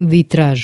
витраж